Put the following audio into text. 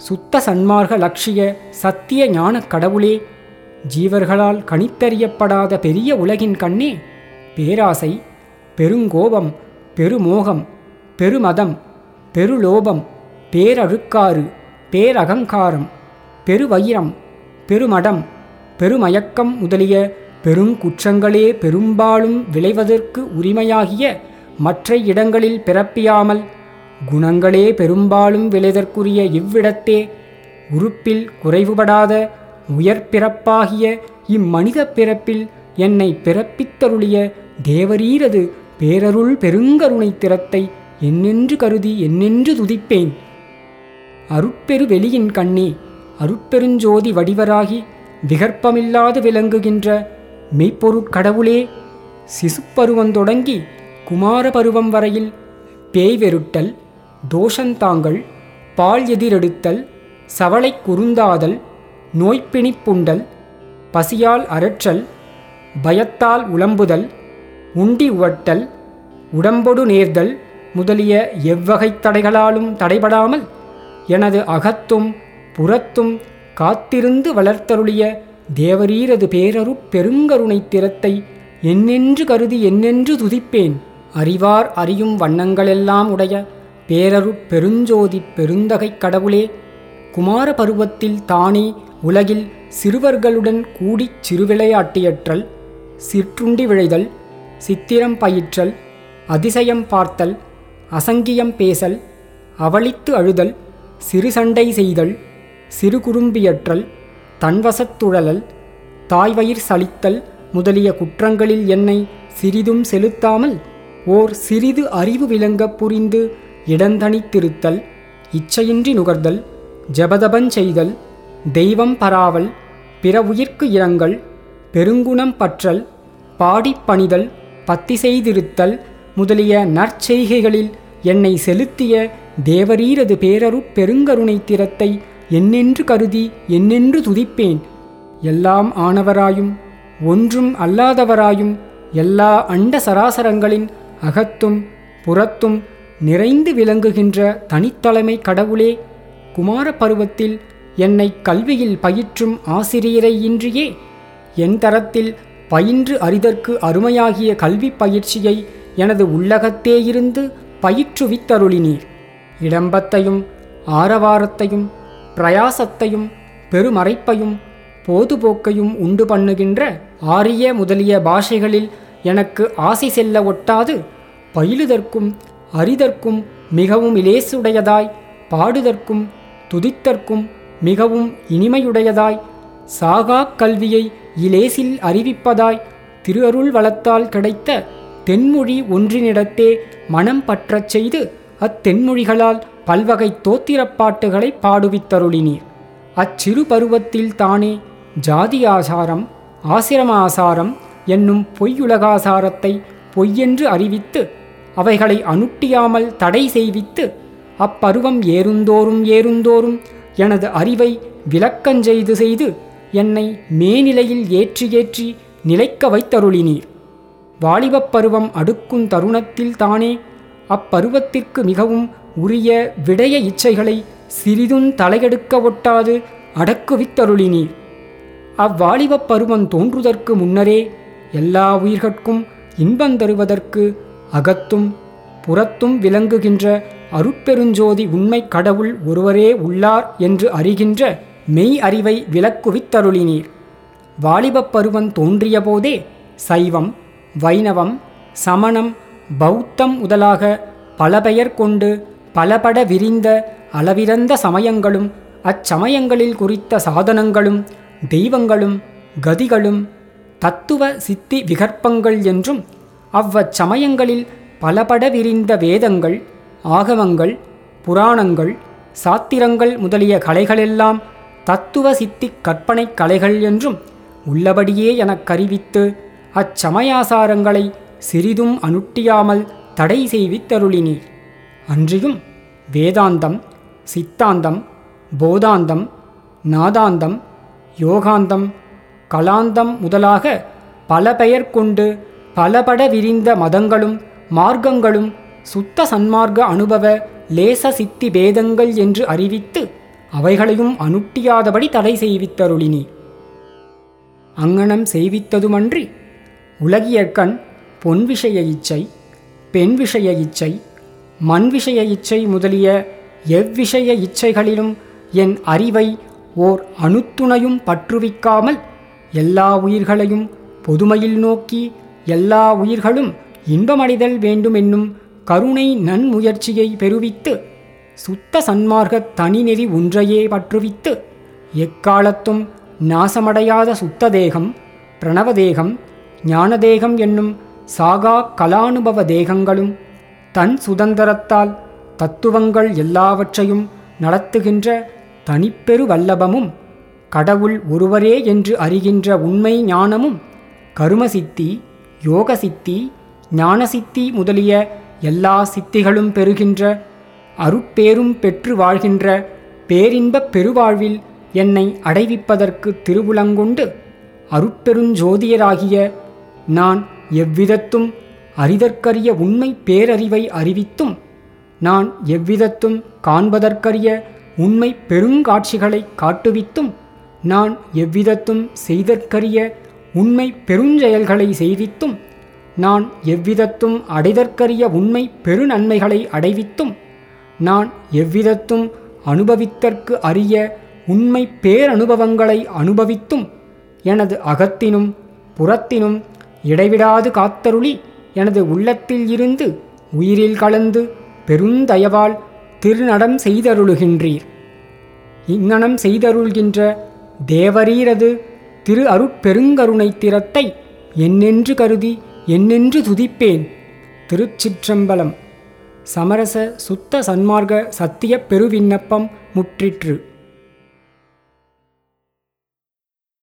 சுத்த சன்மார்க்க லட்சிய சத்திய ஞானக் கடவுளே ஜீவர்களால் கணித்தறியப்படாத பெரிய உலகின் கண்ணே பேராசை பெருங்கோபம் பெருமோகம் பெருமதம் பெருலோபம் பேரழுக்காறு பேரகங்காரம் பெருவயிரம் பெருமடம் பெருமயக்கம் முதலிய பெருங்குற்றங்களே பெரும்பாலும் விளைவதற்கு உரிமையாகிய மற்ற இடங்களில் பிறப்பியாமல் குணங்களே பெரும்பாலும் விளைதற்குரிய இவ்விடத்தே உறுப்பில் குறைவுபடாத உயர்பிறப்பாகிய இம்மனித பிறப்பில் என்னை பிறப்பித்தருளிய தேவரீரது பேரருள் பெருங்கருணை திறத்தை என்னென்று கருதி என்னென்று துதிப்பேன். அருட்பெரு வெளியின் கண்ணே அருட்பெருஞ்சோதி வடிவராகி விகற்பமில்லாது விளங்குகின்ற மெய்ப்பொருட்கடவுளே சிசுப்பருவம் தொடங்கி குமார பருவம் வரையில் பேய்வெருட்டல் தோஷந்தாங்கள் பால் எதிரெடுத்தல் சவளை குறுந்தாதல் நோய்ப்பிணிப்புண்டல் பசியால் அரற்றல் பயத்தால் உளம்புதல் உண்டி உவட்டல் உடம்பொடு நேர்தல் முதலிய எவ்வகைத் தடைகளாலும் தடைபடாமல் எனது அகத்தும் புறத்தும் காத்திருந்து வளர்த்தருளிய தேவரீரது பேரருப் பெருங்கருணைத் திறத்தை என்னென்று கருதி என்னென்று துதிப்பேன். அறிவார் அறியும் வண்ணங்களெல்லாம் உடைய பேரருட் பெருஞ்சோதி பெருந்தகைக் கடவுளே குமார பருவத்தில் தானே உலகில் சிறுவர்களுடன் கூடிச் சிறுவிளையாட்டியற்றல் சிற்றுண்டி விழைதல் சித்திரம் பயிற்றல் அதிசயம் பார்த்தல் அசங்கியம் பேசல் அவளித்து அழுதல் சிறு சண்டை செய்தல் சிறு குறும்பியற்றல் தன்வசத்துழலல் தாய்வயிர் சலித்தல் முதலிய குற்றங்களில் என்னை சிறிதும் செலுத்தாமல் ஓர் சிறிது அறிவு விளங்கப் புரிந்து இடந்தனித்திருத்தல் இச்சையின்றி நுகர்தல் ஜபதபஞ்செய்தல் தெய்வம் பராவல் பிற உயிர்க்கு இரங்கல் பெருங்குணம் பற்றல் பாடிப்பணிதல் பத்தி செய்திருத்தல் முதலிய நற்செய்கைகளில் என்னை செலுத்திய தேவரீரது பேரருட் பெருங்கருணை திறத்தை என்னென்று கருதி என்னென்று துதிப்பேன். எல்லாம் ஆனவராயும் ஒன்றும் அல்லாதவராயும் எல்லா அண்ட சராசரங்களின் அகத்தும் புறத்தும் நிறைந்து விளங்குகின்ற தனித்தலைமை கடவுளே குமார பருவத்தில் என்னை கல்வியில் பயிற்றும் ஆசிரியரை இன்றியே என் தரத்தில் பயின்று அறிதற்கு அருமையாகிய கல்வி பயிற்சியை எனது உள்ளகத்தே இருந்து பயிற்றுவித்தருளினீர். இடம்பத்தையும் ஆரவாரத்தையும் பிரயாசத்தையும் பெருமறைப்பையும் போதுபோக்கையும் உண்டு பண்ணுகின்ற ஆரிய முதலிய பாஷைகளில் எனக்கு ஆசை செல்ல ஒட்டாது பயிலுதற்கும் அறிதற்கும் மிகவும் இலேசுடையதாய் பாடுதற்கும் துதித்தற்கும் மிகவும் இனிமையுடையதாய் சாகாக் கல்வியை இலேசில் அறிவிப்பதாய் திருஅருள் வளத்தால் கிடைத்த தென்மொழி ஒன்றினிடத்தே மனம் பற்றச் செய்து அத்தென்மொழிகளால் பல்வகை தோத்திரப்பாட்டுகளை பாடுவித்தருளினீர். அச்சிறு பருவத்தில் தானே ஜாதி ஆசாரம் ஆசிரம ஆசாரம் என்னும் பொய்யுலகாசாரத்தை பொய்யென்று அறிவித்து அவைகளை அனுட்டியாமல் தடை செய்வித்து அப்பருவம் ஏறுந்தோறும் ஏறுந்தோறும் எனது அறிவை விளக்கஞ்செய்து செய்து என்னை மேநிலையில் ஏற்றி ஏற்றி நிலைக்க வைத்தருளினீர். வாலிபப் பருவம் அடுக்கும் தருணத்தில் தானே அப்பருவத்திற்கு மிகவும் உரிய விடய இச்சைகளை சிறிதும் தலையெடுக்க ஒட்டாது அடக்குவித்தருளினீர். அவ்வாலிபப் பருவம் தோன்றுதற்கு முன்னரே எல்லா உயிர்கட்கும் இன்பம் தருவதற்கு அகத்தும் புறத்தும் விளங்குகின்ற அருட்பெருஞ்சோதி உண்மை கடவுள் ஒருவரே உள்ளார் என்று அறிகின்ற மெய் அறிவை விளக்குவித்தருளினீர். வாலிபப் பருவம் தோன்றியபோதே சைவம் வைணவம் சமணம் பௌத்தம் முதலாக பல பெயர் கொண்டு பலபட விரிந்த அளவிறந்த சமயங்களும் அச்சமயங்களில் குறித்த சாதனங்களும் தெய்வங்களும் கதிகளும் தத்துவ சித்தி விகற்பங்கள் என்றும் அவ்வச்சமயங்களில் பலபட விரிந்த வேதங்கள் ஆகமங்கள் புராணங்கள் சாத்திரங்கள் முதலிய கலைகளெல்லாம் தத்துவ சித்தி கற்பனை கலைகள் என்றும் உள்ளபடியே எனக் கருவித்து அச்சமயாசாரங்களை சிறிதும் அனுட்டியாமல் தடை செய்வித்தருளினீர் அன்றியும் வேதாந்தம் சித்தாந்தம் போதாந்தம் நாதாந்தம் யோகாந்தம் கலாந்தம் முதலாக பல பெயர் கொண்டு பலபட விரிந்த மதங்களும் மார்க்கங்களும் சுத்த சன்மார்க்க அனுபவ லேச சித்தி பேதங்கள் என்று அறிவித்து அவைகளையும் அனுட்டியாதபடி தடை செய்வித்தருளினி. அங்கனம் செய்வித்ததுமன்றி உலகியற்கண் பொன் விஷய இச்சை பெண் விஷய இச்சை மண் விஷய இச்சை முதலிய எவ்விஷய இச்சைகளிலும் என் அறிவை ஓர் அணுத்துணையும் பற்றுவிக்காமல் எல்லா உயிர்களையும் பொதுமையில் நோக்கி எல்லா உயிர்களும் இன்பமடைதல் வேண்டுமென்னும் கருணை நன்முயற்சியை பெறுவித்து சுத்த சன்மார்க்க தனிநெறி ஒன்றையே பற்றுவித்து எக்காலத்தும் நாசமடையாத சுத்த தேகம் பிரணவதேகம் ஞானதேகம் என்னும் சாகா கலானுபவ தேகங்களும் தன் சுதந்திரத்தால் தத்துவங்கள் எல்லாவற்றையும் நடத்துகின்ற தனிப்பெரு வல்லபமும் கடவுள் ஒருவரே என்று அறிகின்ற உண்மை ஞானமும் கருமசித்தி யோக சித்தி ஞான ஞானசித்தி முதலிய எல்லா சித்திகளும் பெறுகின்ற அருட்பேரும் பெற்று வாழ்கின்ற பேரின்பப் பெருவாழ்வில் என்னை அடைவிப்பதற்கு திருவுளங்கொண்டு அருட்பெருஞ்சோதியராகிய நான் எவ்விதத்தும் அறிதற்கரிய உண்மை பேரறிவை அறிவித்தும் நான் எவ்விதத்தும் காண்பதற்கரிய உண்மை பெருங்காட்சிகளை காட்டுவித்தும் நான் எவ்விதத்தும் செய்தற்கரிய உண்மை பெருஞ்செயல்களை செய்வித்தும் நான் எவ்விதத்தும் அடைதற்கரிய உண்மை பெருநன்மைகளை அடைவித்தும் நான் எவ்விதத்தும் அனுபவித்தற்கு அறிய உண்மை பேரனுபவங்களை அனுபவித்தும் எனது அகத்தினும் புறத்தினும் இடைவிடாது காத்தருளி எனது உள்ளத்தில் இருந்து உயிரில் கலந்து பெருந்தயவால் திருநடம் செய்தருளுகின்றீர். இங்ஙனம் செய்தருள்கின்ற தேவரீரது திரு அருட்பெருங்கருணை திறத்தை என்னென்று கருதி என்னென்று துதிப்பேன்? திருச்சிற்றம்பலம் சமரச சுத்த சன்மார்க்க சத்திய பெருவிண்ணப்பம் முற்றிற்று.